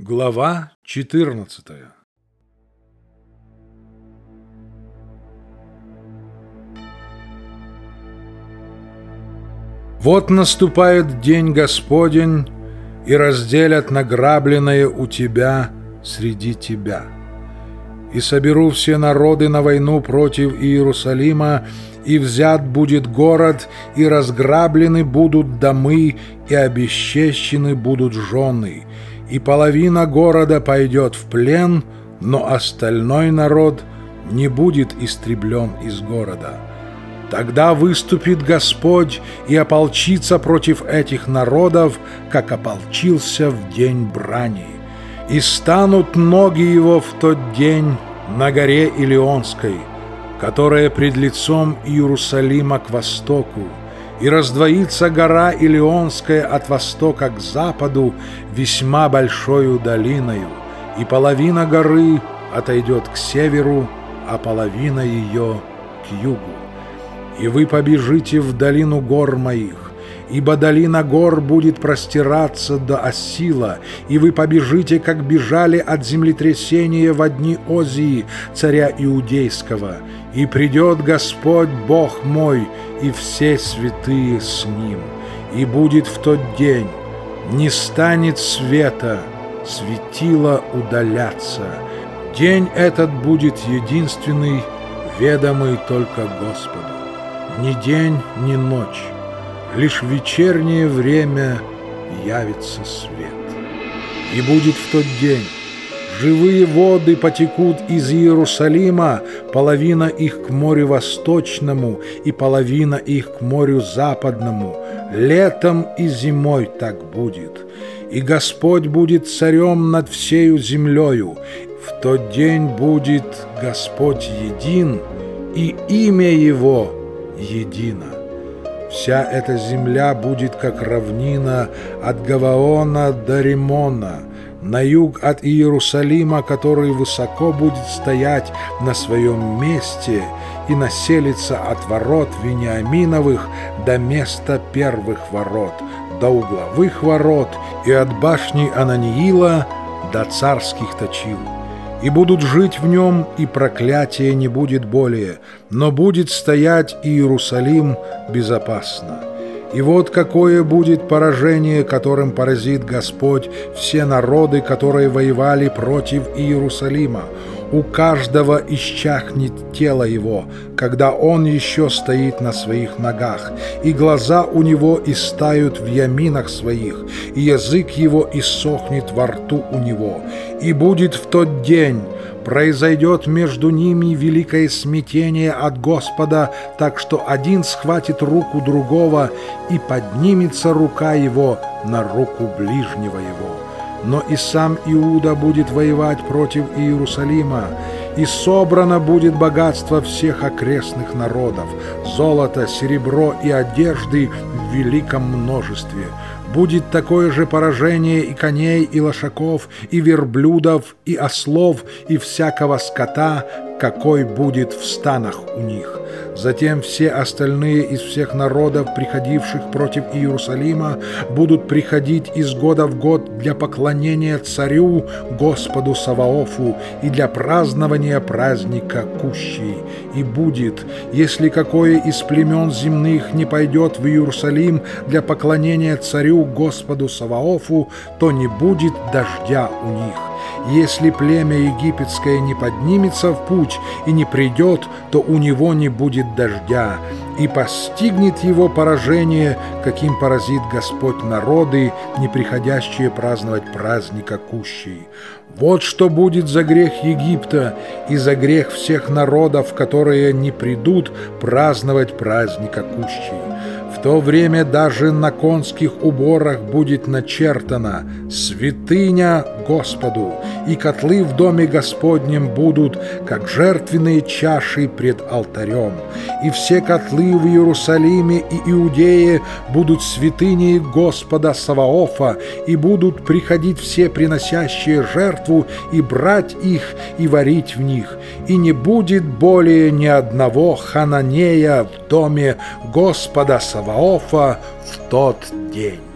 Глава 14 Вот наступает день Господень, и разделят награбленное у тебя среди тебя. И соберу все народы на войну против Иерусалима, и взят будет город, и разграблены будут домы, и обесчещены будут жены, и половина города пойдет в плен, но остальной народ не будет истреблен из города. Тогда выступит Господь и ополчится против этих народов, как ополчился в день брани. И станут ноги его в тот день на горе Илионской, которая пред лицом Иерусалима к востоку, и раздвоится гора Илионская от востока к западу весьма большою долиною, и половина горы отойдет к северу, а половина ее к югу. И вы побежите в долину гор моих, ибо долина гор будет простираться до Осила, и вы побежите, как бежали от землетрясения в дни Озии, царя Иудейского, и придет Господь Бог мой, и все святые с Ним. И будет в тот день, не станет света, светило удаляться. День этот будет единственный, ведомый только Господу. Ни день, ни ночь, лишь в вечернее время явится свет. И будет в тот день, Живые воды потекут из Иерусалима, половина их к морю восточному и половина их к морю западному. Летом и зимой так будет. И Господь будет царем над всею землею. В тот день будет Господь един, и имя Его едино. Вся эта земля будет как равнина от Гаваона до Римона – на юг от Иерусалима, который высоко будет стоять на своем месте и населится от ворот Вениаминовых до места первых ворот, до угловых ворот и от башни Ананиила до царских точил. И будут жить в нем, и проклятия не будет более, но будет стоять Иерусалим безопасно. И вот какое будет поражение, которым поразит Господь все народы, которые воевали против Иерусалима. У каждого исчахнет тело его, когда он еще стоит на своих ногах, и глаза у него истают в яминах своих, и язык его иссохнет во рту у него. И будет в тот день, произойдет между ними великое смятение от Господа, так что один схватит руку другого, и поднимется рука его на руку ближнего его. Но и сам Иуда будет воевать против Иерусалима, и собрано будет богатство всех окрестных народов, золото, серебро и одежды в великом множестве – будет такое же поражение и коней, и лошаков, и верблюдов, и ослов, и всякого скота, какой будет в станах у них. Затем все остальные из всех народов, приходивших против Иерусалима, будут приходить из года в год для поклонения царю Господу Саваофу и для празднования праздника Кущей. И будет, если какое из племен земных не пойдет в Иерусалим для поклонения царю Господу Саваофу, то не будет дождя у них. Если племя египетское не поднимется в путь и не придет, то у него не будет дождя, и постигнет его поражение, каким поразит Господь народы, не приходящие праздновать праздника Кущей. Вот что будет за грех Египта и за грех всех народов, которые не придут праздновать праздника Кущей. В то время даже на конских уборах будет начертано «Святыня Господу», и котлы в доме Господнем будут, как жертвенные чаши пред алтарем. И все котлы в Иерусалиме и Иудее будут святыней Господа Саваофа, и будут приходить все приносящие жертву, и брать их, и варить в них. И не будет более ни одного хананея в доме Господа Саваофа в тот день.